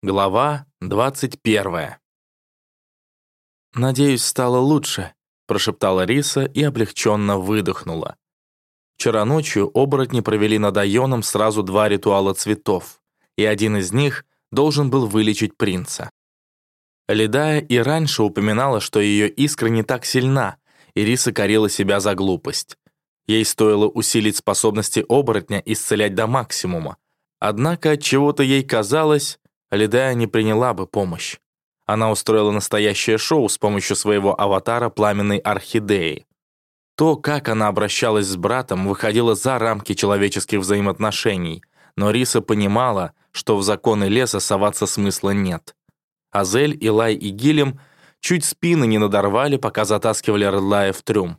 Глава 21. «Надеюсь, стало лучше», — прошептала Риса и облегченно выдохнула. Вчера ночью оборотни провели над Айоном сразу два ритуала цветов, и один из них должен был вылечить принца. Ледая и раньше упоминала, что ее искра не так сильна, и Риса корила себя за глупость. Ей стоило усилить способности оборотня исцелять до максимума. Однако от чего-то ей казалось, Лидая не приняла бы помощь. Она устроила настоящее шоу с помощью своего аватара пламенной орхидеи. То, как она обращалась с братом, выходило за рамки человеческих взаимоотношений, но Риса понимала, что в законы леса соваться смысла нет. Азель, Илай и Гилем чуть спины не надорвали, пока затаскивали Редлая в трюм.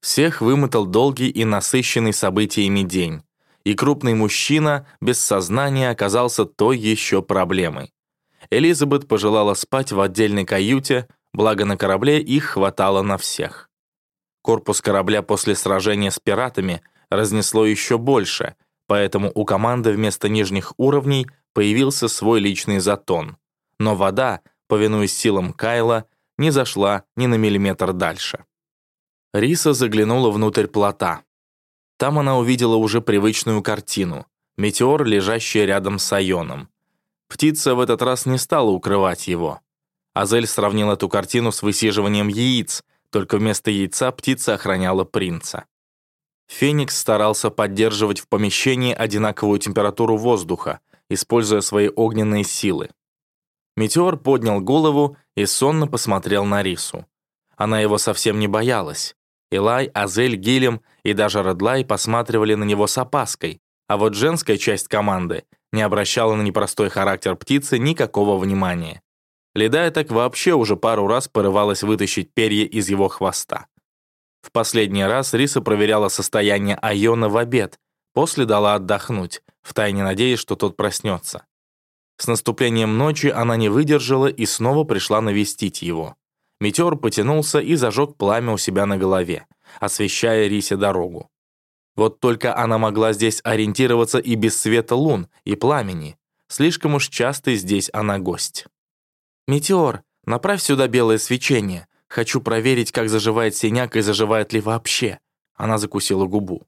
Всех вымотал долгий и насыщенный событиями день и крупный мужчина без сознания оказался той еще проблемой. Элизабет пожелала спать в отдельной каюте, благо на корабле их хватало на всех. Корпус корабля после сражения с пиратами разнесло еще больше, поэтому у команды вместо нижних уровней появился свой личный затон. Но вода, повинуясь силам Кайла, не зашла ни на миллиметр дальше. Риса заглянула внутрь плота. Там она увидела уже привычную картину. Метеор, лежащий рядом с Айоном. Птица в этот раз не стала укрывать его. Азель сравнил эту картину с высиживанием яиц, только вместо яйца птица охраняла принца. Феникс старался поддерживать в помещении одинаковую температуру воздуха, используя свои огненные силы. Метеор поднял голову и сонно посмотрел на Рису. Она его совсем не боялась. Илай, Азель, Гилем и даже Редлай посматривали на него с опаской, а вот женская часть команды не обращала на непростой характер птицы никакого внимания. Ледая так вообще уже пару раз порывалась вытащить перья из его хвоста. В последний раз Риса проверяла состояние Айона в обед, после дала отдохнуть, втайне надеясь, что тот проснется. С наступлением ночи она не выдержала и снова пришла навестить его. Метеор потянулся и зажег пламя у себя на голове, освещая Рисе дорогу. Вот только она могла здесь ориентироваться и без света лун и пламени. Слишком уж часто здесь она гость. «Метеор, направь сюда белое свечение. Хочу проверить, как заживает синяк и заживает ли вообще». Она закусила губу.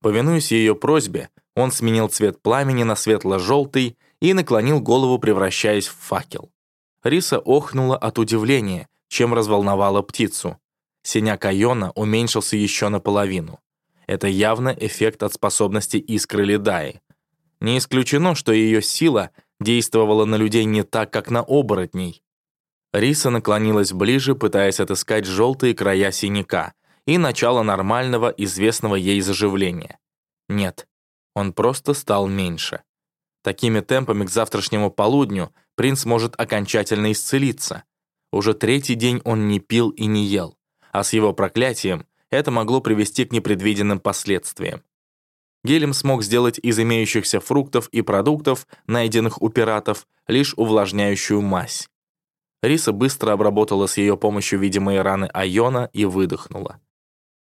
Повинуясь ее просьбе, он сменил цвет пламени на светло-желтый и наклонил голову, превращаясь в факел. Риса охнула от удивления чем разволновала птицу. Синяк Айона уменьшился еще наполовину. Это явно эффект от способности искры Ледаи. Не исключено, что ее сила действовала на людей не так, как на оборотней. Риса наклонилась ближе, пытаясь отыскать желтые края синяка и начало нормального, известного ей заживления. Нет, он просто стал меньше. Такими темпами к завтрашнему полудню принц может окончательно исцелиться. Уже третий день он не пил и не ел, а с его проклятием это могло привести к непредвиденным последствиям. Гелем смог сделать из имеющихся фруктов и продуктов, найденных у пиратов, лишь увлажняющую мазь. Риса быстро обработала с ее помощью видимые раны Айона и выдохнула.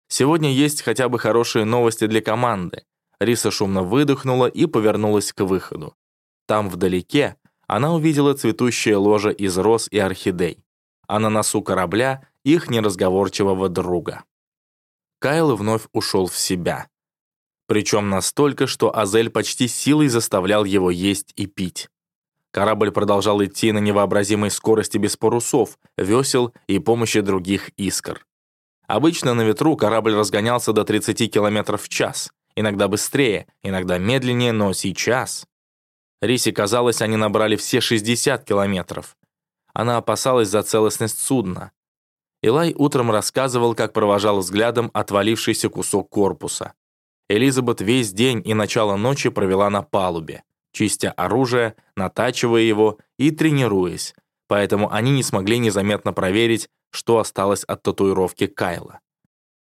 Сегодня есть хотя бы хорошие новости для команды. Риса шумно выдохнула и повернулась к выходу. Там вдалеке она увидела цветущее ложе из роз и орхидей а на носу корабля их неразговорчивого друга. Кайл вновь ушел в себя. Причем настолько, что Азель почти силой заставлял его есть и пить. Корабль продолжал идти на невообразимой скорости без парусов, весел и помощи других искр. Обычно на ветру корабль разгонялся до 30 км в час, иногда быстрее, иногда медленнее, но сейчас... Рисе казалось, они набрали все 60 километров. Она опасалась за целостность судна. Илай утром рассказывал, как провожал взглядом отвалившийся кусок корпуса. Элизабет весь день и начало ночи провела на палубе, чистя оружие, натачивая его и тренируясь, поэтому они не смогли незаметно проверить, что осталось от татуировки Кайла.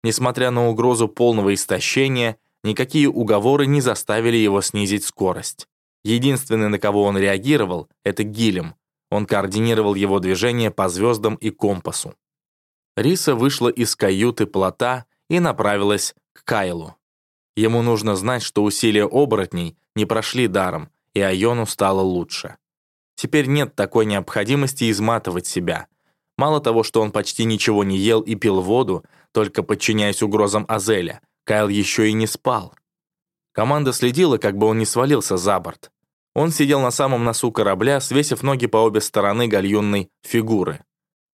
Несмотря на угрозу полного истощения, никакие уговоры не заставили его снизить скорость. Единственный, на кого он реагировал, это Гилем, он координировал его движение по звездам и компасу. Риса вышла из каюты плота и направилась к Кайлу. Ему нужно знать, что усилия оборотней не прошли даром, и Айону стало лучше. Теперь нет такой необходимости изматывать себя. Мало того, что он почти ничего не ел и пил воду, только подчиняясь угрозам Азеля, Кайл еще и не спал. Команда следила, как бы он не свалился за борт. Он сидел на самом носу корабля, свесив ноги по обе стороны гальюнной фигуры.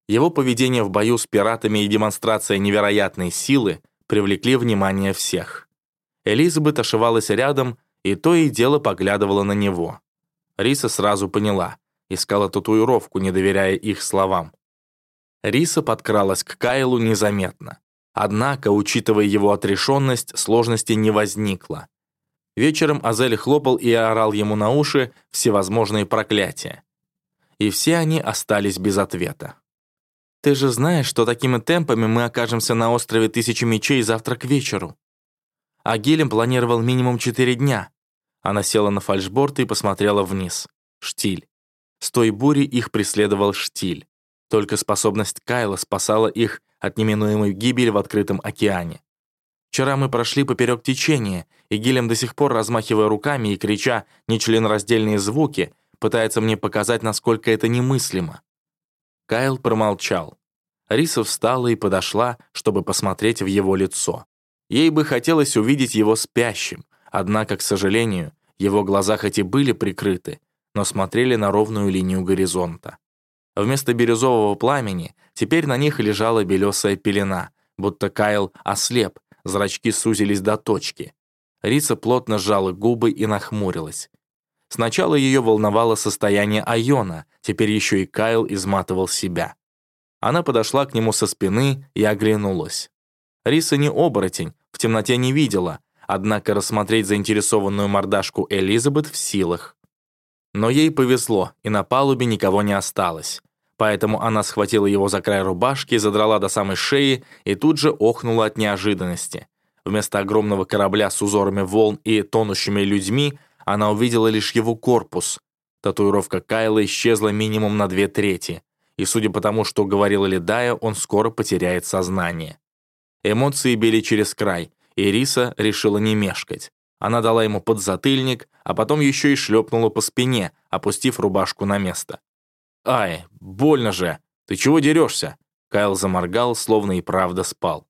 Его поведение в бою с пиратами и демонстрация невероятной силы привлекли внимание всех. Элизабет ошивалась рядом и то и дело поглядывала на него. Риса сразу поняла, искала татуировку, не доверяя их словам. Риса подкралась к Кайлу незаметно. Однако, учитывая его отрешенность, сложности не возникло. Вечером Азель хлопал и орал ему на уши всевозможные проклятия. И все они остались без ответа. «Ты же знаешь, что такими темпами мы окажемся на острове Тысячи Мечей завтра к вечеру». А Гелем планировал минимум четыре дня. Она села на фальшборд и посмотрела вниз. Штиль. С той бури их преследовал штиль. Только способность Кайла спасала их от неминуемой гибели в открытом океане. Вчера мы прошли поперек течения, и Гилем до сих пор, размахивая руками и крича нечленораздельные звуки, пытается мне показать, насколько это немыслимо. Кайл промолчал. Риса встала и подошла, чтобы посмотреть в его лицо. Ей бы хотелось увидеть его спящим, однако, к сожалению, его глаза хоть и были прикрыты, но смотрели на ровную линию горизонта. Вместо бирюзового пламени теперь на них лежала белесая пелена, будто Кайл ослеп, зрачки сузились до точки. Риса плотно сжала губы и нахмурилась. Сначала ее волновало состояние Айона, теперь еще и Кайл изматывал себя. Она подошла к нему со спины и оглянулась. Риса не оборотень, в темноте не видела, однако рассмотреть заинтересованную мордашку Элизабет в силах. Но ей повезло, и на палубе никого не осталось. Поэтому она схватила его за край рубашки, задрала до самой шеи и тут же охнула от неожиданности. Вместо огромного корабля с узорами волн и тонущими людьми она увидела лишь его корпус. Татуировка Кайла исчезла минимум на две трети. И судя по тому, что говорила Ледая, он скоро потеряет сознание. Эмоции били через край, и Риса решила не мешкать. Она дала ему подзатыльник, а потом еще и шлепнула по спине, опустив рубашку на место. «Ай, больно же! Ты чего дерешься?» Кайл заморгал, словно и правда спал.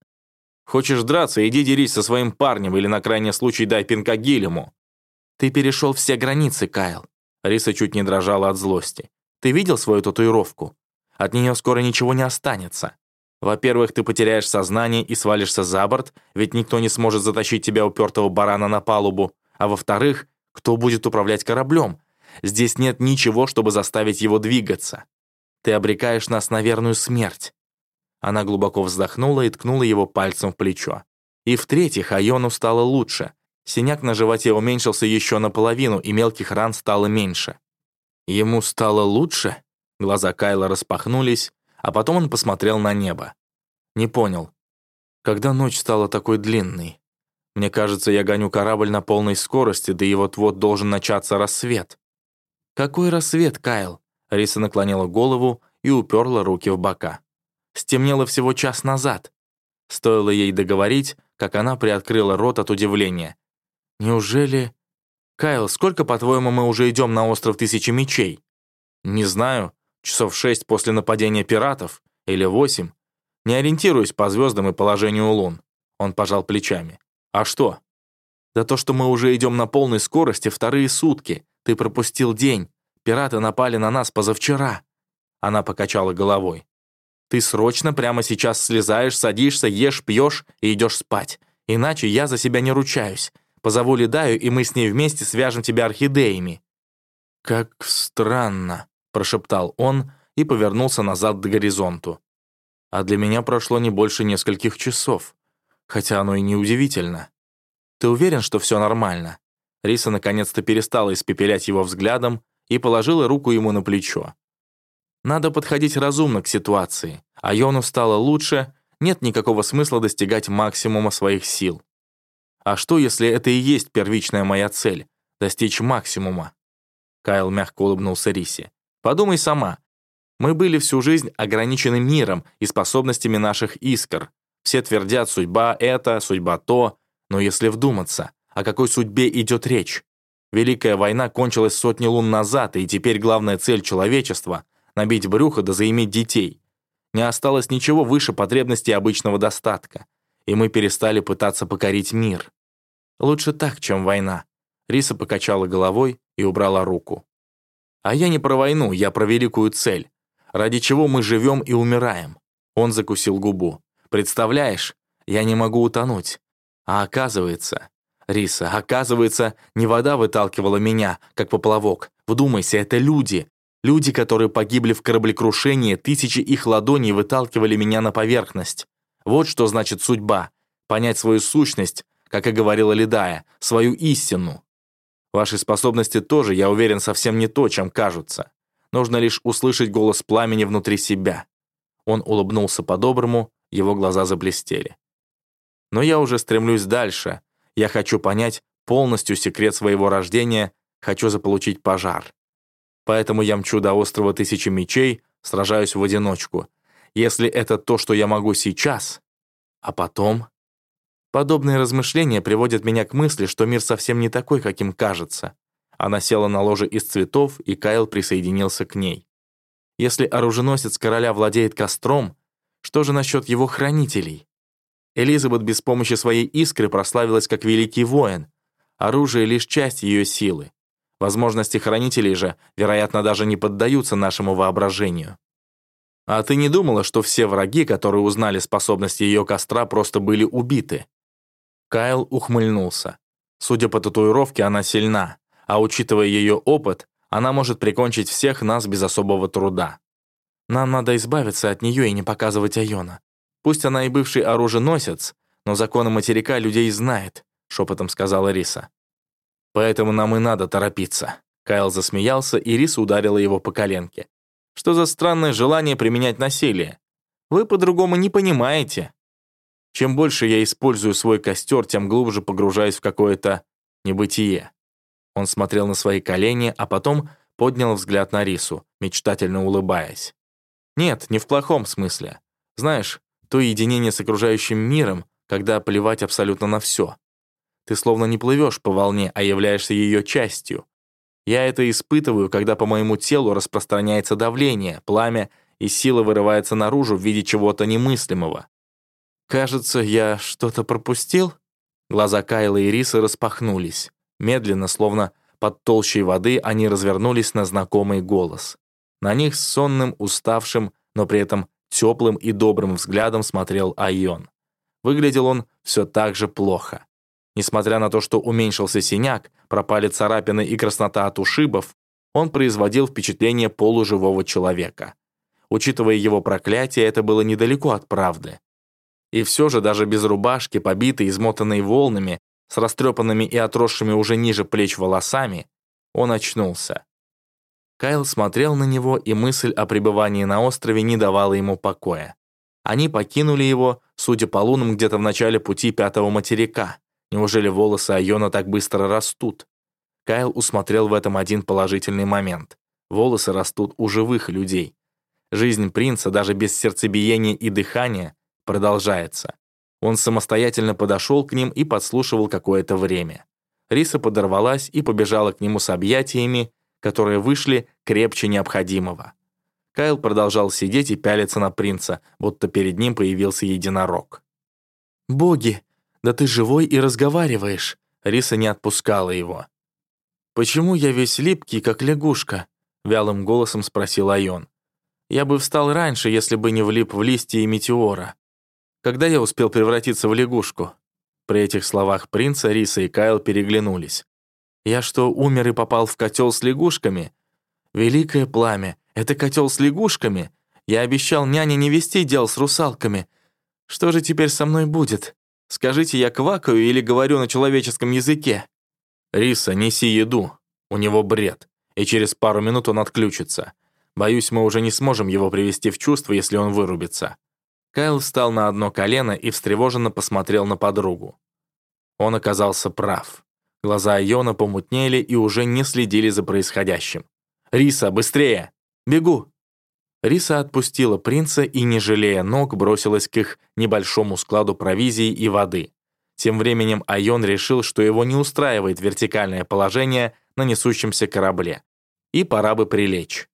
«Хочешь драться, иди дерись со своим парнем или на крайний случай дай пинка Гилему». «Ты перешел все границы, Кайл». Риса чуть не дрожала от злости. «Ты видел свою татуировку? От нее скоро ничего не останется. Во-первых, ты потеряешь сознание и свалишься за борт, ведь никто не сможет затащить тебя упертого барана на палубу. А во-вторых, кто будет управлять кораблем? Здесь нет ничего, чтобы заставить его двигаться. Ты обрекаешь нас на верную смерть». Она глубоко вздохнула и ткнула его пальцем в плечо. И в-третьих, Айону стало лучше. Синяк на животе уменьшился еще наполовину, и мелких ран стало меньше. Ему стало лучше? Глаза Кайла распахнулись, а потом он посмотрел на небо. Не понял. Когда ночь стала такой длинной? Мне кажется, я гоню корабль на полной скорости, да и вот-вот должен начаться рассвет. «Какой рассвет, Кайл?» Риса наклонила голову и уперла руки в бока. Стемнело всего час назад. Стоило ей договорить, как она приоткрыла рот от удивления. «Неужели...» «Кайл, сколько, по-твоему, мы уже идем на остров Тысячи Мечей?» «Не знаю. Часов шесть после нападения пиратов. Или восемь. Не ориентируюсь по звездам и положению лун». Он пожал плечами. «А что?» «Да то, что мы уже идем на полной скорости вторые сутки. Ты пропустил день. Пираты напали на нас позавчера». Она покачала головой. «Ты срочно прямо сейчас слезаешь, садишься, ешь, пьешь и идешь спать. Иначе я за себя не ручаюсь. Позову Ледаю, и мы с ней вместе свяжем тебя орхидеями». «Как странно», — прошептал он и повернулся назад к горизонту. «А для меня прошло не больше нескольких часов. Хотя оно и не удивительно. Ты уверен, что все нормально?» Риса наконец-то перестала испепелять его взглядом и положила руку ему на плечо. Надо подходить разумно к ситуации, а Йону стало лучше, нет никакого смысла достигать максимума своих сил. А что, если это и есть первичная моя цель — достичь максимума? Кайл мягко улыбнулся Рисе. Подумай сама. Мы были всю жизнь ограничены миром и способностями наших искр. Все твердят, судьба это, судьба то, но если вдуматься, о какой судьбе идет речь? Великая война кончилась сотни лун назад, и теперь главная цель человечества — набить брюхо да заиметь детей. Не осталось ничего выше потребностей обычного достатка, и мы перестали пытаться покорить мир. Лучше так, чем война. Риса покачала головой и убрала руку. А я не про войну, я про великую цель. Ради чего мы живем и умираем. Он закусил губу. Представляешь, я не могу утонуть. А оказывается, Риса, оказывается, не вода выталкивала меня, как поплавок. Вдумайся, это люди. Люди, которые погибли в кораблекрушении, тысячи их ладоней выталкивали меня на поверхность. Вот что значит судьба. Понять свою сущность, как и говорила Ледая, свою истину. Ваши способности тоже, я уверен, совсем не то, чем кажутся. Нужно лишь услышать голос пламени внутри себя. Он улыбнулся по-доброму, его глаза заблестели. Но я уже стремлюсь дальше. Я хочу понять полностью секрет своего рождения, хочу заполучить пожар. Поэтому я мчу до острова Тысячи Мечей, сражаюсь в одиночку. Если это то, что я могу сейчас, а потом... Подобные размышления приводят меня к мысли, что мир совсем не такой, каким кажется. Она села на ложе из цветов, и Кайл присоединился к ней. Если оруженосец короля владеет костром, что же насчет его хранителей? Элизабет без помощи своей искры прославилась как великий воин. Оружие — лишь часть ее силы. Возможности хранителей же, вероятно, даже не поддаются нашему воображению. А ты не думала, что все враги, которые узнали способности ее костра, просто были убиты? Кайл ухмыльнулся. Судя по татуировке, она сильна, а учитывая ее опыт, она может прикончить всех нас без особого труда. Нам надо избавиться от нее и не показывать Айона. Пусть она и бывший оруженосец, но законы материка людей знает», — шепотом сказала Риса. «Поэтому нам и надо торопиться». Кайл засмеялся, и Риса ударила его по коленке. «Что за странное желание применять насилие? Вы по-другому не понимаете. Чем больше я использую свой костер, тем глубже погружаюсь в какое-то небытие». Он смотрел на свои колени, а потом поднял взгляд на Рису, мечтательно улыбаясь. «Нет, не в плохом смысле. Знаешь, то единение с окружающим миром, когда плевать абсолютно на все. Ты словно не плывешь по волне, а являешься ее частью. Я это испытываю, когда по моему телу распространяется давление, пламя, и сила вырывается наружу в виде чего-то немыслимого. Кажется, я что-то пропустил? Глаза Кайла и Рисы распахнулись. Медленно, словно под толщей воды, они развернулись на знакомый голос. На них с сонным, уставшим, но при этом теплым и добрым взглядом смотрел Айон. Выглядел он все так же плохо. Несмотря на то, что уменьшился синяк, пропали царапины и краснота от ушибов, он производил впечатление полуживого человека. Учитывая его проклятие, это было недалеко от правды. И все же даже без рубашки, побитой, измотанной волнами, с растрепанными и отросшими уже ниже плеч волосами, он очнулся. Кайл смотрел на него, и мысль о пребывании на острове не давала ему покоя. Они покинули его, судя по лунам, где-то в начале пути пятого материка. Неужели волосы Айона так быстро растут? Кайл усмотрел в этом один положительный момент. Волосы растут у живых людей. Жизнь принца, даже без сердцебиения и дыхания, продолжается. Он самостоятельно подошел к ним и подслушивал какое-то время. Риса подорвалась и побежала к нему с объятиями, которые вышли крепче необходимого. Кайл продолжал сидеть и пялиться на принца, будто перед ним появился единорог. «Боги, да ты живой и разговариваешь!» Риса не отпускала его. «Почему я весь липкий, как лягушка?» Вялым голосом спросил Айон. «Я бы встал раньше, если бы не влип в листья и метеора. Когда я успел превратиться в лягушку?» При этих словах принца Риса и Кайл переглянулись. Я что, умер и попал в котел с лягушками? Великое пламя, это котел с лягушками? Я обещал няне не вести дел с русалками. Что же теперь со мной будет? Скажите, я квакаю или говорю на человеческом языке? Риса, неси еду. У него бред. И через пару минут он отключится. Боюсь, мы уже не сможем его привести в чувство, если он вырубится. Кайл встал на одно колено и встревоженно посмотрел на подругу. Он оказался прав. Глаза Йона помутнели и уже не следили за происходящим. «Риса, быстрее! Бегу!» Риса отпустила принца и, не жалея ног, бросилась к их небольшому складу провизии и воды. Тем временем Айон решил, что его не устраивает вертикальное положение на несущемся корабле. И пора бы прилечь.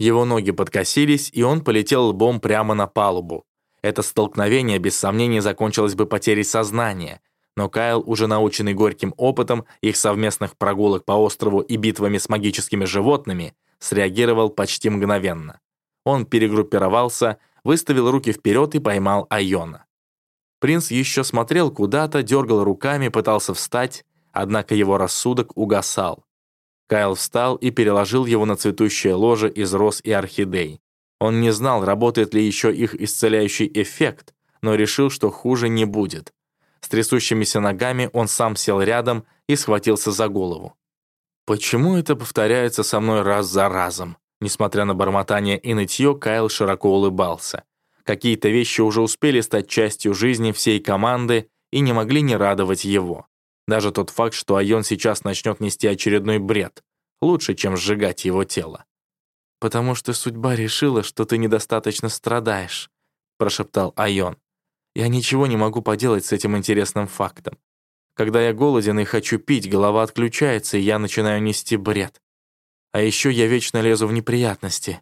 Его ноги подкосились, и он полетел лбом прямо на палубу. Это столкновение без сомнения закончилось бы потерей сознания, но Кайл, уже наученный горьким опытом их совместных прогулок по острову и битвами с магическими животными, среагировал почти мгновенно. Он перегруппировался, выставил руки вперед и поймал Айона. Принц еще смотрел куда-то, дергал руками, пытался встать, однако его рассудок угасал. Кайл встал и переложил его на цветущее ложе из роз и орхидей. Он не знал, работает ли еще их исцеляющий эффект, но решил, что хуже не будет. С трясущимися ногами он сам сел рядом и схватился за голову. «Почему это повторяется со мной раз за разом?» Несмотря на бормотание и нытье, Кайл широко улыбался. Какие-то вещи уже успели стать частью жизни всей команды и не могли не радовать его. Даже тот факт, что Айон сейчас начнет нести очередной бред, лучше, чем сжигать его тело потому что судьба решила, что ты недостаточно страдаешь», прошептал Айон. «Я ничего не могу поделать с этим интересным фактом. Когда я голоден и хочу пить, голова отключается, и я начинаю нести бред. А еще я вечно лезу в неприятности.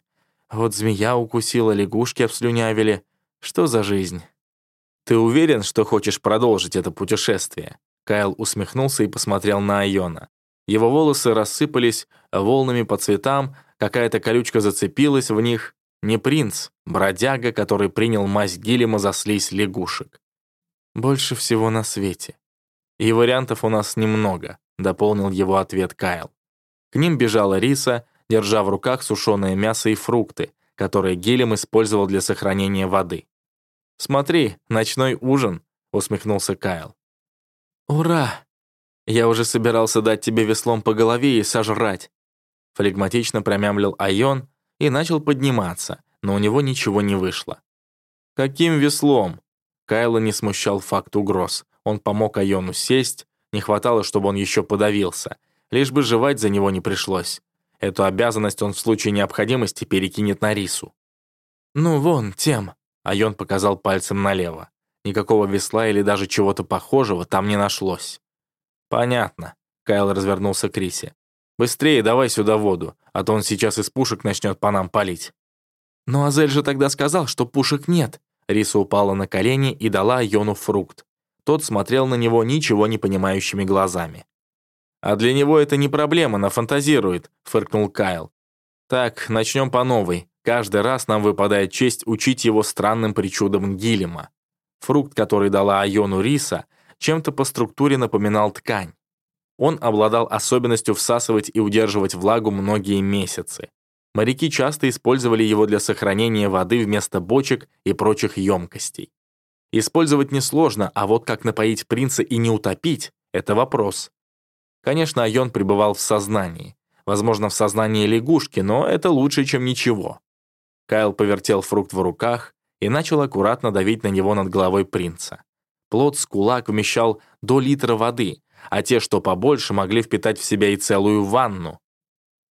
Вот змея укусила, лягушки обслюнявили. Что за жизнь?» «Ты уверен, что хочешь продолжить это путешествие?» Кайл усмехнулся и посмотрел на Айона. Его волосы рассыпались волнами по цветам, какая-то колючка зацепилась в них. Не принц, бродяга, который принял мазь Гиллима за слизь лягушек. Больше всего на свете. И вариантов у нас немного, дополнил его ответ Кайл. К ним бежала Риса, держа в руках сушеное мясо и фрукты, которые Гиллим использовал для сохранения воды. «Смотри, ночной ужин», — усмехнулся Кайл. «Ура!» Я уже собирался дать тебе веслом по голове и сожрать». Флегматично промямлил Айон и начал подниматься, но у него ничего не вышло. «Каким веслом?» Кайла не смущал факт угроз. Он помог Айону сесть, не хватало, чтобы он еще подавился, лишь бы жевать за него не пришлось. Эту обязанность он в случае необходимости перекинет на рису. «Ну вон, тем», — Айон показал пальцем налево. Никакого весла или даже чего-то похожего там не нашлось. «Понятно», — Кайл развернулся к Рисе. «Быстрее давай сюда воду, а то он сейчас из пушек начнет по нам палить». «Но Азель же тогда сказал, что пушек нет». Риса упала на колени и дала Йону фрукт. Тот смотрел на него ничего не понимающими глазами. «А для него это не проблема, нафантазирует», — фыркнул Кайл. «Так, начнем по новой. Каждый раз нам выпадает честь учить его странным причудам Гилема. Фрукт, который дала Айону Риса, чем-то по структуре напоминал ткань. Он обладал особенностью всасывать и удерживать влагу многие месяцы. Моряки часто использовали его для сохранения воды вместо бочек и прочих емкостей. Использовать несложно, а вот как напоить принца и не утопить — это вопрос. Конечно, Айон пребывал в сознании. Возможно, в сознании лягушки, но это лучше, чем ничего. Кайл повертел фрукт в руках и начал аккуратно давить на него над головой принца. Плод с кулак вмещал до литра воды, а те, что побольше, могли впитать в себя и целую ванну.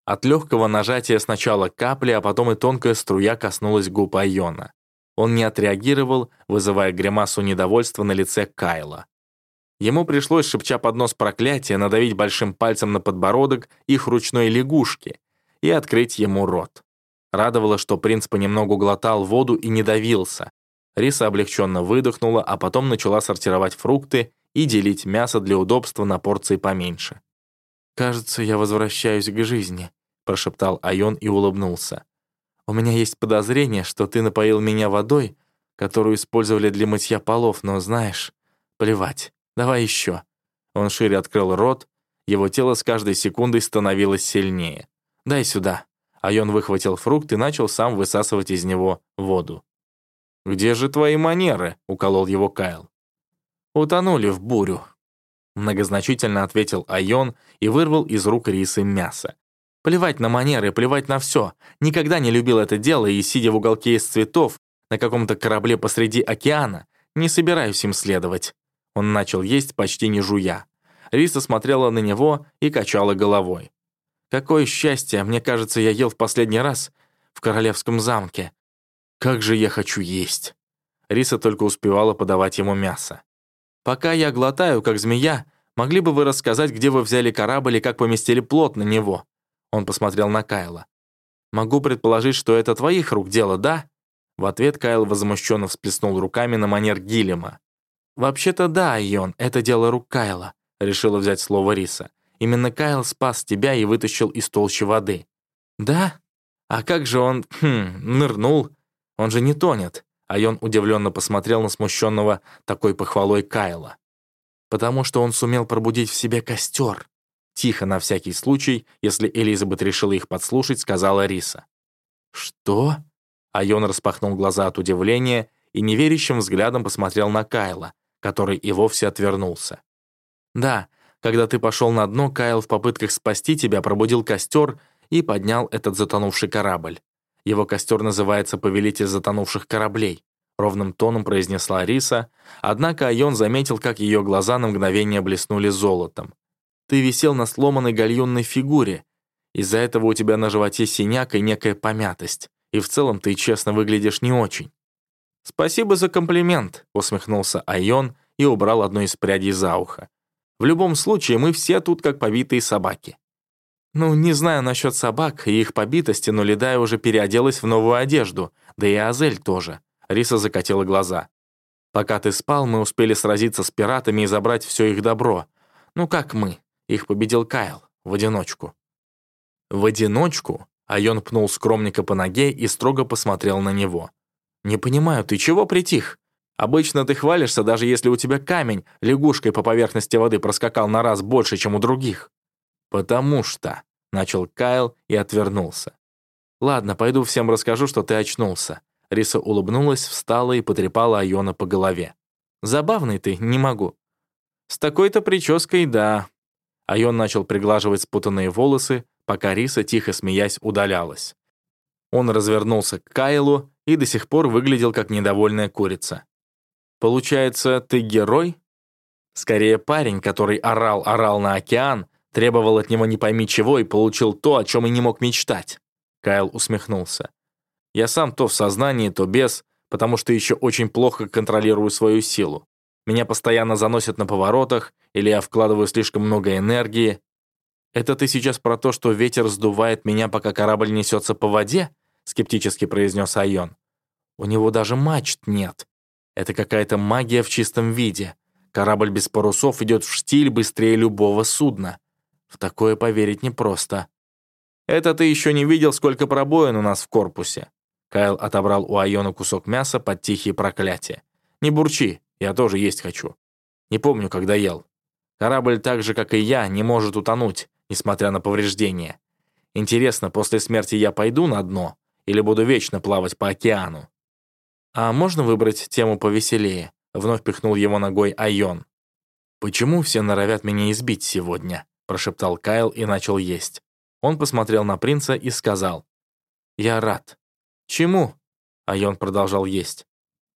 От легкого нажатия сначала капли, а потом и тонкая струя коснулась губ Айона. Он не отреагировал, вызывая гримасу недовольства на лице Кайла. Ему пришлось, шепча под нос проклятия, надавить большим пальцем на подбородок их ручной лягушки и открыть ему рот. Радовало, что принц понемногу глотал воду и не давился, Риса облегченно выдохнула, а потом начала сортировать фрукты и делить мясо для удобства на порции поменьше. «Кажется, я возвращаюсь к жизни», — прошептал Айон и улыбнулся. «У меня есть подозрение, что ты напоил меня водой, которую использовали для мытья полов, но знаешь, плевать, давай еще». Он шире открыл рот, его тело с каждой секундой становилось сильнее. «Дай сюда». Айон выхватил фрукт и начал сам высасывать из него воду. «Где же твои манеры?» — уколол его Кайл. «Утонули в бурю», — многозначительно ответил Айон и вырвал из рук рисы мясо. «Плевать на манеры, плевать на все. Никогда не любил это дело и, сидя в уголке из цветов, на каком-то корабле посреди океана, не собираюсь им следовать». Он начал есть, почти не жуя. Риса смотрела на него и качала головой. «Какое счастье! Мне кажется, я ел в последний раз в королевском замке. Как же я хочу есть!» Риса только успевала подавать ему мясо. «Пока я глотаю, как змея, Могли бы вы рассказать, где вы взяли корабль и как поместили плот на него?» Он посмотрел на Кайла. «Могу предположить, что это твоих рук дело, да?» В ответ Кайл возмущенно всплеснул руками на манер Гиллема. «Вообще-то да, Айон, это дело рук Кайла», — решила взять слово Риса. «Именно Кайл спас тебя и вытащил из толщи воды». «Да? А как же он, хм, нырнул? Он же не тонет». Айон удивленно посмотрел на смущенного такой похвалой Кайла потому что он сумел пробудить в себе костер. Тихо, на всякий случай, если Элизабет решила их подслушать, сказала Риса. «Что?» Айон распахнул глаза от удивления и неверящим взглядом посмотрел на Кайла, который и вовсе отвернулся. «Да, когда ты пошел на дно, Кайл в попытках спасти тебя пробудил костер и поднял этот затонувший корабль. Его костер называется «Повелитель затонувших кораблей». — ровным тоном произнесла Риса, однако Айон заметил, как ее глаза на мгновение блеснули золотом. «Ты висел на сломанной гальюнной фигуре. Из-за этого у тебя на животе синяк и некая помятость, и в целом ты честно выглядишь не очень». «Спасибо за комплимент», — усмехнулся Айон и убрал одну из прядей за ухо. «В любом случае, мы все тут как побитые собаки». «Ну, не знаю насчет собак и их побитости, но Ледая уже переоделась в новую одежду, да и Азель тоже. Риса закатила глаза. «Пока ты спал, мы успели сразиться с пиратами и забрать все их добро. Ну как мы? Их победил Кайл. В одиночку». «В одиночку?» Айон пнул скромника по ноге и строго посмотрел на него. «Не понимаю, ты чего притих? Обычно ты хвалишься, даже если у тебя камень лягушкой по поверхности воды проскакал на раз больше, чем у других». «Потому что...» — начал Кайл и отвернулся. «Ладно, пойду всем расскажу, что ты очнулся. Риса улыбнулась, встала и потрепала Айона по голове. «Забавный ты, не могу». «С такой-то прической, да». Айон начал приглаживать спутанные волосы, пока Риса, тихо смеясь, удалялась. Он развернулся к Кайлу и до сих пор выглядел как недовольная курица. «Получается, ты герой?» Скорее парень, который орал-орал на океан, требовал от него не пойми чего и получил то, о чем и не мог мечтать. Кайл усмехнулся. Я сам то в сознании, то без, потому что еще очень плохо контролирую свою силу. Меня постоянно заносят на поворотах, или я вкладываю слишком много энергии. Это ты сейчас про то, что ветер сдувает меня, пока корабль несется по воде? Скептически произнес Айон. У него даже мачт нет. Это какая-то магия в чистом виде. Корабль без парусов идет в штиль быстрее любого судна. В такое поверить непросто. Это ты еще не видел, сколько пробоин у нас в корпусе. Кайл отобрал у Айона кусок мяса под тихие проклятия. «Не бурчи, я тоже есть хочу. Не помню, когда ел. Корабль так же, как и я, не может утонуть, несмотря на повреждения. Интересно, после смерти я пойду на дно или буду вечно плавать по океану?» «А можно выбрать тему повеселее?» Вновь пихнул его ногой Айон. «Почему все норовят меня избить сегодня?» Прошептал Кайл и начал есть. Он посмотрел на принца и сказал, «Я рад. «Чему?» Айон продолжал есть.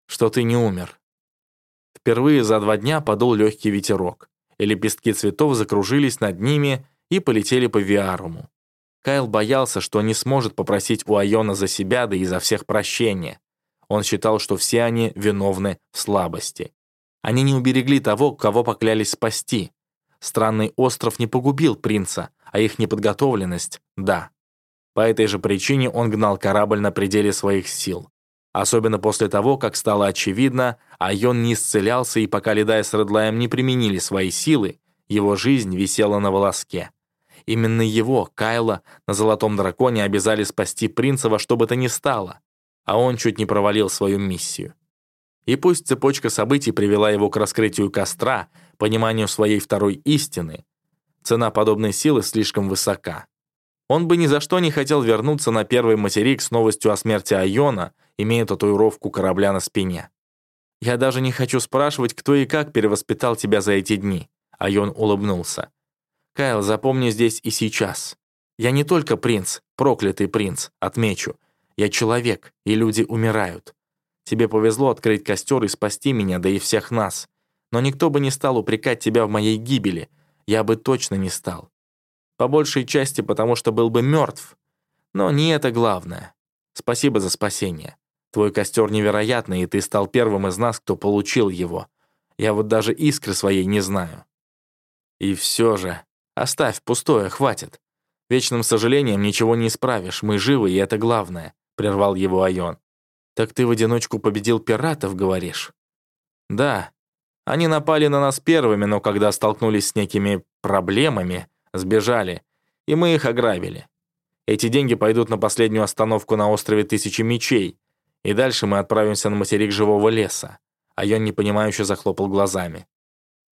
«Что ты не умер». Впервые за два дня подул легкий ветерок, и лепестки цветов закружились над ними и полетели по Виаруму. Кайл боялся, что не сможет попросить у Айона за себя, да и за всех прощения. Он считал, что все они виновны в слабости. Они не уберегли того, кого поклялись спасти. Странный остров не погубил принца, а их неподготовленность — да. По этой же причине он гнал корабль на пределе своих сил. Особенно после того, как стало очевидно, Айон не исцелялся, и пока Ледая с Редлаем не применили свои силы, его жизнь висела на волоске. Именно его, Кайла, на Золотом Драконе обязали спасти принца во что бы то ни стало, а он чуть не провалил свою миссию. И пусть цепочка событий привела его к раскрытию костра, пониманию своей второй истины, цена подобной силы слишком высока. Он бы ни за что не хотел вернуться на первый материк с новостью о смерти Айона, имея татуировку корабля на спине. «Я даже не хочу спрашивать, кто и как перевоспитал тебя за эти дни», Айон улыбнулся. «Кайл, запомни здесь и сейчас. Я не только принц, проклятый принц, отмечу. Я человек, и люди умирают. Тебе повезло открыть костер и спасти меня, да и всех нас. Но никто бы не стал упрекать тебя в моей гибели. Я бы точно не стал. По большей части потому, что был бы мертв. Но не это главное. Спасибо за спасение. Твой костер невероятный, и ты стал первым из нас, кто получил его. Я вот даже искры своей не знаю». И все же, оставь пустое, хватит. Вечным сожалением ничего не исправишь, мы живы, и это главное», — прервал его Айон. «Так ты в одиночку победил пиратов, говоришь?» «Да. Они напали на нас первыми, но когда столкнулись с некими проблемами, сбежали, и мы их ограбили. Эти деньги пойдут на последнюю остановку на острове Тысячи Мечей, и дальше мы отправимся на материк Живого Леса». Айон непонимающе захлопал глазами.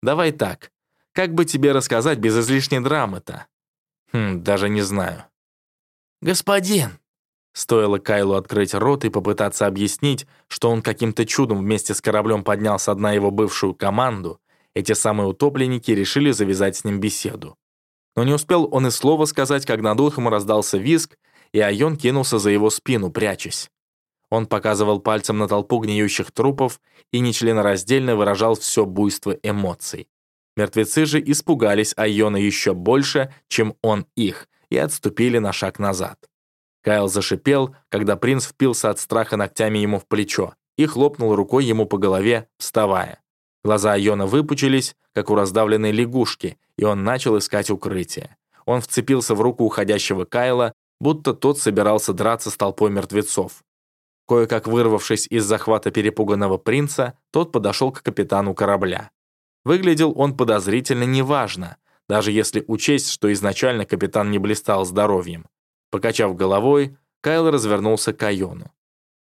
«Давай так. Как бы тебе рассказать без излишней драмы-то?» «Хм, даже не знаю». «Господин!» Стоило Кайлу открыть рот и попытаться объяснить, что он каким-то чудом вместе с кораблем поднял с дна его бывшую команду, эти самые утопленники решили завязать с ним беседу. Но не успел он и слова сказать, как над ухом раздался визг, и Айон кинулся за его спину, прячась. Он показывал пальцем на толпу гниющих трупов и нечленораздельно выражал все буйство эмоций. Мертвецы же испугались Айона еще больше, чем он их, и отступили на шаг назад. Кайл зашипел, когда принц впился от страха ногтями ему в плечо и хлопнул рукой ему по голове, вставая. Глаза Айона выпучились, как у раздавленной лягушки, и он начал искать укрытие. Он вцепился в руку уходящего Кайла, будто тот собирался драться с толпой мертвецов. Кое-как вырвавшись из захвата перепуганного принца, тот подошел к капитану корабля. Выглядел он подозрительно неважно, даже если учесть, что изначально капитан не блистал здоровьем. Покачав головой, Кайл развернулся к Айону.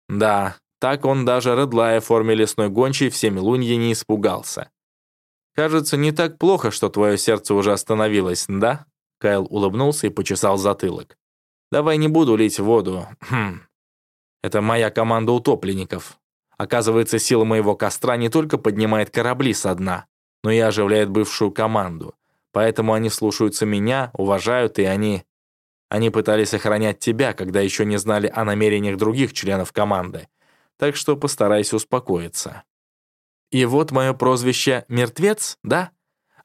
Да, так он даже Редлая в форме лесной гончей в Семилунье не испугался. «Кажется, не так плохо, что твое сердце уже остановилось, да?» Кайл улыбнулся и почесал затылок. «Давай не буду лить воду. Хм, это моя команда утопленников. Оказывается, сила моего костра не только поднимает корабли со дна, но и оживляет бывшую команду. Поэтому они слушаются меня, уважают, и они... Они пытались охранять тебя, когда еще не знали о намерениях других членов команды. Так что постарайся успокоиться. И вот мое прозвище «Мертвец», да?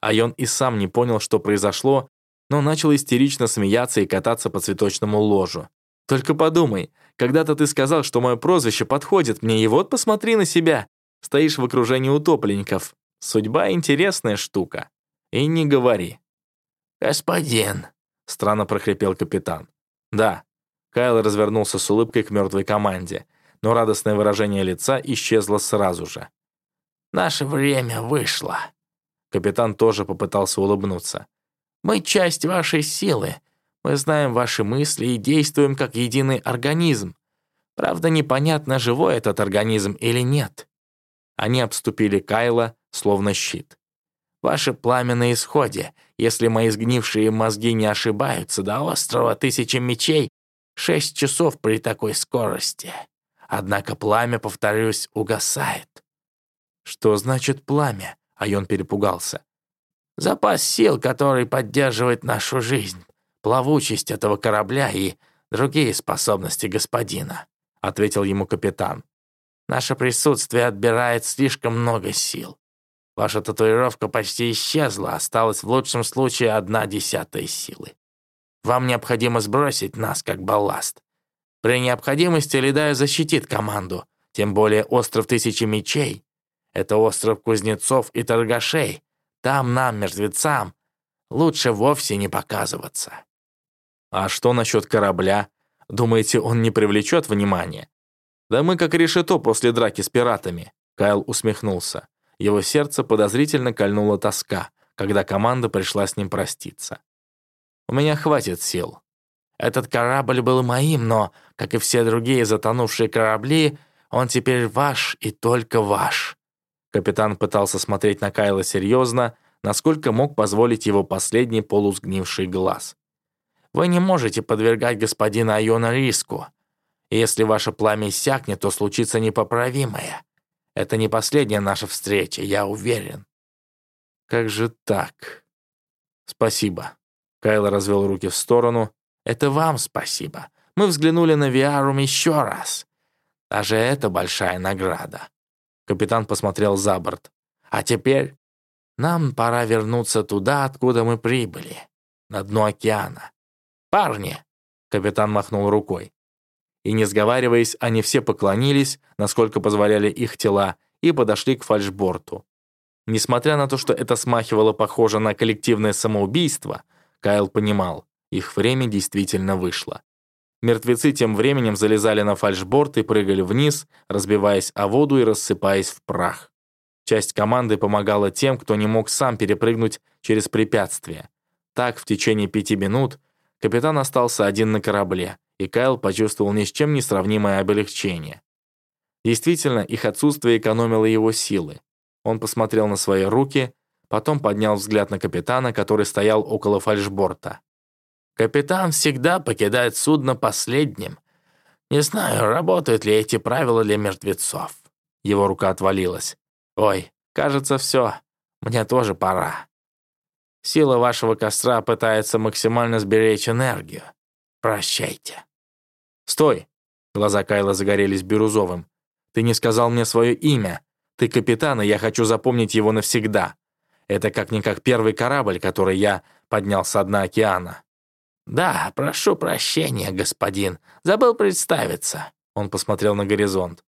Айон и сам не понял, что произошло, но начал истерично смеяться и кататься по цветочному ложу. Только подумай, когда-то ты сказал, что мое прозвище подходит мне, и вот посмотри на себя. Стоишь в окружении утопленников. Судьба — интересная штука. И не говори». «Господин», — странно прохрипел капитан. «Да». Кайл развернулся с улыбкой к мертвой команде, но радостное выражение лица исчезло сразу же. «Наше время вышло». Капитан тоже попытался улыбнуться. «Мы часть вашей силы, мы знаем ваши мысли и действуем как единый организм. Правда, непонятно, живой этот организм или нет». Они обступили Кайла, словно щит. «Ваше пламя на исходе. Если мои сгнившие мозги не ошибаются, до острова Тысячи Мечей шесть часов при такой скорости. Однако пламя, повторюсь, угасает». «Что значит пламя?» — Айон перепугался. «Запас сил, который поддерживает нашу жизнь плавучесть этого корабля и другие способности господина», — ответил ему капитан. «Наше присутствие отбирает слишком много сил. Ваша татуировка почти исчезла, осталась в лучшем случае одна десятая силы. Вам необходимо сбросить нас как балласт. При необходимости Ледаю защитит команду, тем более остров Тысячи Мечей. Это остров кузнецов и торгашей. Там нам, мертвецам, лучше вовсе не показываться». А что насчет корабля? Думаете, он не привлечет внимания? Да мы как решето после драки с пиратами. Кайл усмехнулся. Его сердце подозрительно кольнула тоска, когда команда пришла с ним проститься. «У меня хватит сил. Этот корабль был моим, но, как и все другие затонувшие корабли, он теперь ваш и только ваш». Капитан пытался смотреть на Кайла серьезно, насколько мог позволить его последний полусгнивший глаз. Вы не можете подвергать господина Айона риску. Если ваше пламя иссякнет, то случится непоправимое. Это не последняя наша встреча, я уверен». «Как же так?» «Спасибо». Кайл развел руки в сторону. «Это вам спасибо. Мы взглянули на Виарум еще раз. Даже это большая награда». Капитан посмотрел за борт. «А теперь нам пора вернуться туда, откуда мы прибыли, на дно океана. «Парни!» — капитан махнул рукой. И не сговариваясь, они все поклонились, насколько позволяли их тела, и подошли к фальшборту. Несмотря на то, что это смахивало похоже на коллективное самоубийство, Кайл понимал, их время действительно вышло. Мертвецы тем временем залезали на фальшборд и прыгали вниз, разбиваясь о воду и рассыпаясь в прах. Часть команды помогала тем, кто не мог сам перепрыгнуть через препятствия. Так, в течение пяти минут капитан остался один на корабле, и Кайл почувствовал ни с чем не сравнимое облегчение. Действительно, их отсутствие экономило его силы. Он посмотрел на свои руки, потом поднял взгляд на капитана, который стоял около фальшборта. «Капитан всегда покидает судно последним. Не знаю, работают ли эти правила для мертвецов». Его рука отвалилась. «Ой, кажется, все. Мне тоже пора. Сила вашего костра пытается максимально сберечь энергию. Прощайте». «Стой!» Глаза Кайла загорелись бирюзовым. «Ты не сказал мне свое имя. Ты капитан, и я хочу запомнить его навсегда. Это как-никак первый корабль, который я поднял со дна океана». «Да, прошу прощения, господин. Забыл представиться». Он посмотрел на горизонт.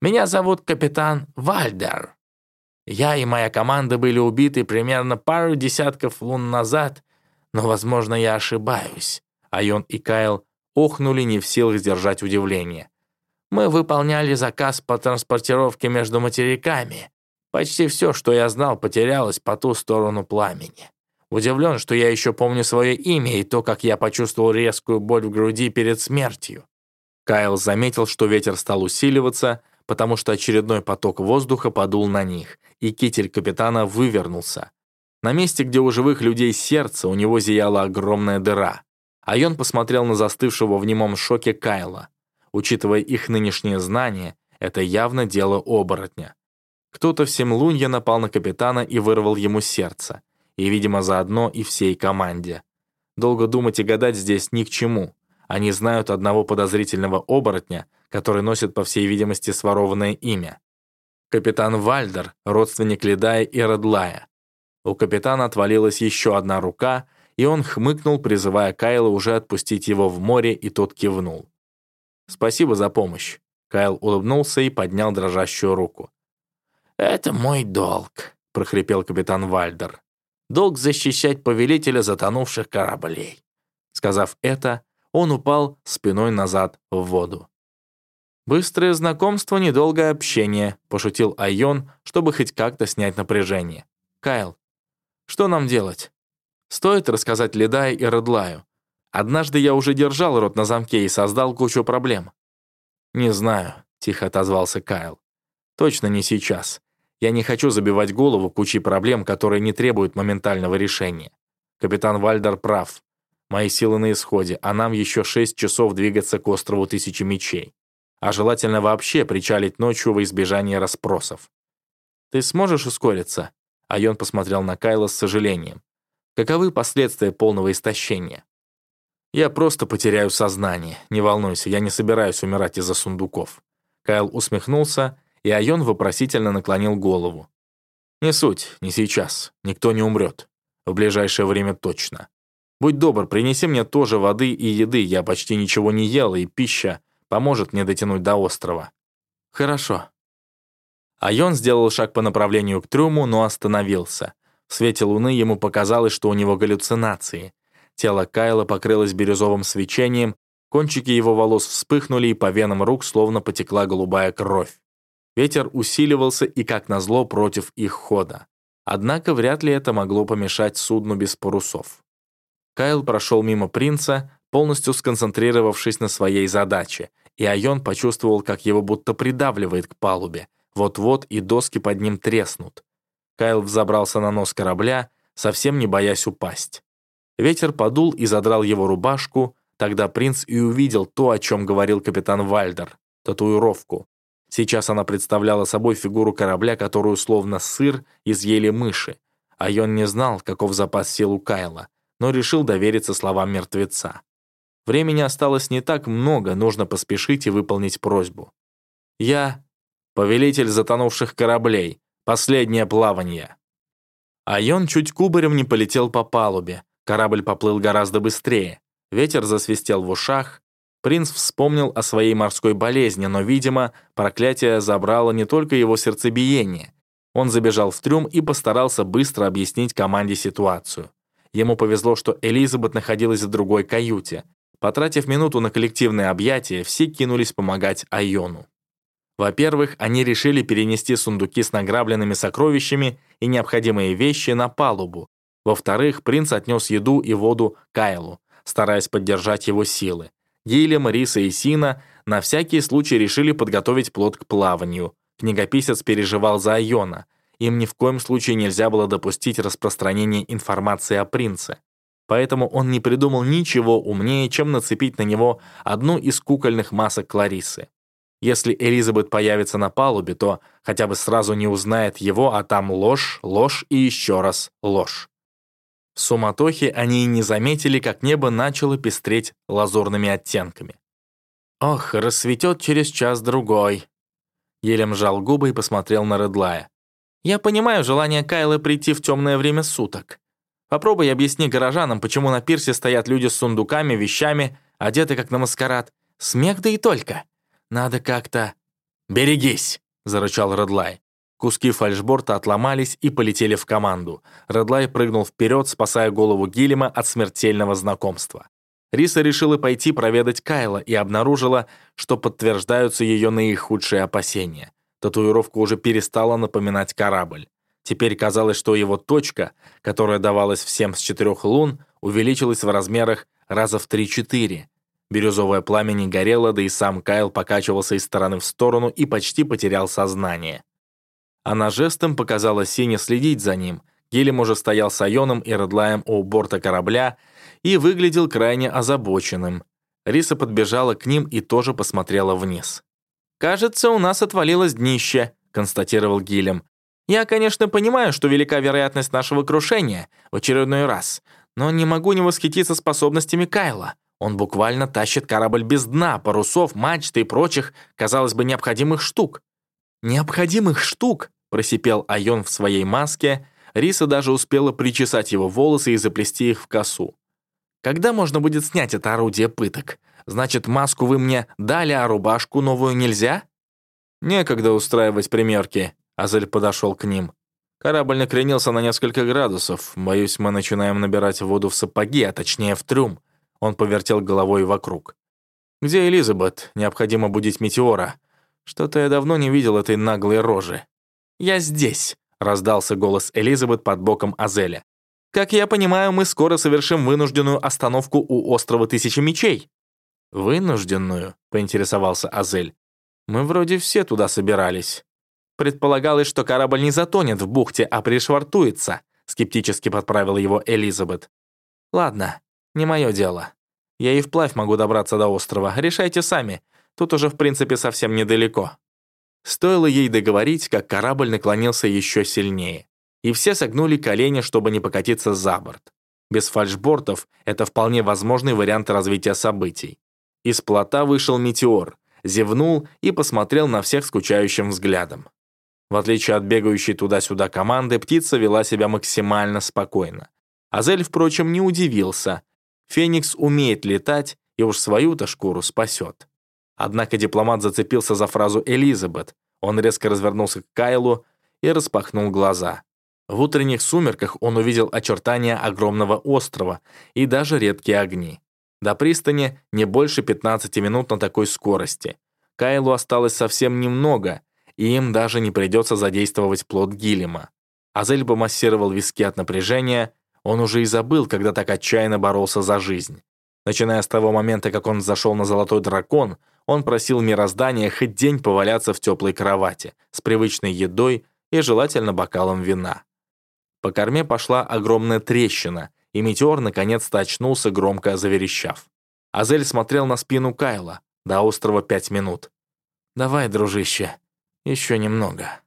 «Меня зовут капитан Вальдер. Я и моя команда были убиты примерно пару десятков лун назад, но, возможно, я ошибаюсь». Айон и Кайл охнули не в силах сдержать удивление. Мы выполняли заказ по транспортировке между материками. Почти все, что я знал, потерялось по ту сторону пламени. Удивлен, что я еще помню свое имя и то, как я почувствовал резкую боль в груди перед смертью. Кайл заметил, что ветер стал усиливаться, потому что очередной поток воздуха подул на них, и китель капитана вывернулся. На месте, где у живых людей сердце, у него зияла огромная дыра. Айон посмотрел на застывшего в немом шоке Кайла. Учитывая их нынешние знания, это явно дело оборотня. Кто-то в Семлунье напал на капитана и вырвал ему сердце. И, видимо, заодно и всей команде. Долго думать и гадать здесь ни к чему. Они знают одного подозрительного оборотня, который носит, по всей видимости, сворованное имя. Капитан Вальдер, родственник Ледая и Редлая. У капитана отвалилась еще одна рука, и он хмыкнул, призывая Кайла уже отпустить его в море, и тот кивнул. «Спасибо за помощь». Кайл улыбнулся и поднял дрожащую руку. «Это мой долг», — прохрипел капитан Вальдер. «Долг защищать повелителя затонувших кораблей». Сказав это, он упал спиной назад в воду. «Быстрое знакомство, недолгое общение», — пошутил Айон, чтобы хоть как-то снять напряжение. «Кайл, что нам делать? Стоит рассказать Ледаю и Редлаю? Однажды я уже держал рот на замке и создал кучу проблем». «Не знаю», — тихо отозвался Кайл. «Точно не сейчас. Я не хочу забивать голову кучей проблем, которые не требуют моментального решения. Капитан Вальдер прав. Мои силы на исходе, а нам еще шесть часов двигаться к острову Тысячи Мечей. А желательно вообще причалить ночью во избежание расспросов. Ты сможешь ускориться?» Айон посмотрел на Кайла с сожалением. «Каковы последствия полного истощения?» «Я просто потеряю сознание. Не волнуйся, я не собираюсь умирать из-за сундуков». Кайл усмехнулся, и Айон вопросительно наклонил голову. «Не суть, не сейчас. Никто не умрет. В ближайшее время точно. Будь добр, принеси мне тоже воды и еды. Я почти ничего не ел, и пища поможет мне дотянуть до острова». «Хорошо». Айон сделал шаг по направлению к трюму, но остановился. В свете луны ему показалось, что у него галлюцинации — Тело Кайла покрылось бирюзовым свечением, кончики его волос вспыхнули, и по венам рук словно потекла голубая кровь. Ветер усиливался и, как назло, против их хода. Однако вряд ли это могло помешать судну без парусов. Кайл прошел мимо принца, полностью сконцентрировавшись на своей задаче, и Айон почувствовал, как его будто придавливает к палубе. Вот-вот и доски под ним треснут. Кайл взобрался на нос корабля, совсем не боясь упасть. Ветер подул и задрал его рубашку, тогда принц и увидел то, о чем говорил капитан Вальдер — татуировку. Сейчас она представляла собой фигуру корабля, которую словно сыр изъели мыши. А он не знал, каков запас сил у Кайла, но решил довериться словам мертвеца. Времени осталось не так много, нужно поспешить и выполнить просьбу. «Я — повелитель затонувших кораблей, последнее плавание». Айон чуть кубарем не полетел по палубе, Корабль поплыл гораздо быстрее. Ветер засвистел в ушах. Принц вспомнил о своей морской болезни, но, видимо, проклятие забрало не только его сердцебиение. Он забежал в трюм и постарался быстро объяснить команде ситуацию. Ему повезло, что Элизабет находилась в другой каюте. Потратив минуту на коллективное объятие, все кинулись помогать Айону. Во-первых, они решили перенести сундуки с награбленными сокровищами и необходимые вещи на палубу. Во-вторых, принц отнес еду и воду Кайлу, стараясь поддержать его силы. Гилем, Риса и Сина на всякий случай решили подготовить плод к плаванию. Книгописец переживал за Айона. Им ни в коем случае нельзя было допустить распространения информации о принце. Поэтому он не придумал ничего умнее, чем нацепить на него одну из кукольных масок Кларисы. Если Элизабет появится на палубе, то хотя бы сразу не узнает его, а там ложь, ложь и еще раз ложь. В суматохе они и не заметили, как небо начало пестреть лазурными оттенками. «Ох, рассветет через час-другой». Елем сжал губы и посмотрел на Редлая. «Я понимаю желание Кайлы прийти в темное время суток. Попробуй объясни горожанам, почему на пирсе стоят люди с сундуками, вещами, одеты как на маскарад. Смех да и только. Надо как-то...» «Берегись!» — зарычал Редлай. Куски фальшборта отломались и полетели в команду. Редлай прыгнул вперед, спасая голову Гиллима от смертельного знакомства. Риса решила пойти проведать Кайла и обнаружила, что подтверждаются ее наихудшие опасения. Татуировка уже перестала напоминать корабль. Теперь казалось, что его точка, которая давалась всем с четырех лун, увеличилась в размерах раза в 3-4. Бирюзовое пламя не горело, да и сам Кайл покачивался из стороны в сторону и почти потерял сознание. Она жестом показала Сине следить за ним. Гелем уже стоял с Айоном и Редлаем у борта корабля и выглядел крайне озабоченным. Риса подбежала к ним и тоже посмотрела вниз. «Кажется, у нас отвалилось днище», — констатировал Гилем. «Я, конечно, понимаю, что велика вероятность нашего крушения в очередной раз, но не могу не восхититься способностями Кайла. Он буквально тащит корабль без дна, парусов, мачты и прочих, казалось бы, необходимых штук». «Необходимых штук?» просипел Айон в своей маске, Риса даже успела причесать его волосы и заплести их в косу. «Когда можно будет снять это орудие пыток? Значит, маску вы мне дали, а рубашку новую нельзя?» «Некогда устраивать примерки», — Азель подошел к ним. Корабль накренился на несколько градусов. Боюсь, мы начинаем набирать воду в сапоги, а точнее в трюм. Он повертел головой вокруг. «Где Элизабет? Необходимо будить Метеора. Что-то я давно не видел этой наглой рожи». «Я здесь», — раздался голос Элизабет под боком Азеля. «Как я понимаю, мы скоро совершим вынужденную остановку у острова Тысячи Мечей». «Вынужденную?» — поинтересовался Азель. «Мы вроде все туда собирались». «Предполагалось, что корабль не затонет в бухте, а пришвартуется», — скептически подправила его Элизабет. «Ладно, не мое дело. Я и вплавь могу добраться до острова. Решайте сами. Тут уже, в принципе, совсем недалеко». Стоило ей договорить, как корабль наклонился еще сильнее. И все согнули колени, чтобы не покатиться за борт. Без фальшбортов это вполне возможный вариант развития событий. Из плота вышел метеор, зевнул и посмотрел на всех скучающим взглядом. В отличие от бегающей туда-сюда команды, птица вела себя максимально спокойно. Азель, впрочем, не удивился. Феникс умеет летать и уж свою-то шкуру спасет. Однако дипломат зацепился за фразу «Элизабет». Он резко развернулся к Кайлу и распахнул глаза. В утренних сумерках он увидел очертания огромного острова и даже редкие огни. До пристани не больше 15 минут на такой скорости. Кайлу осталось совсем немного, и им даже не придется задействовать плод Гилема. Азель массировал виски от напряжения, он уже и забыл, когда так отчаянно боролся за жизнь. Начиная с того момента, как он зашел на Золотой Дракон, он просил мироздания хоть день поваляться в теплой кровати, с привычной едой и желательно бокалом вина. По корме пошла огромная трещина, и метеор наконец-то очнулся, громко заверещав. Азель смотрел на спину Кайла. До острова пять минут. «Давай, дружище, еще немного».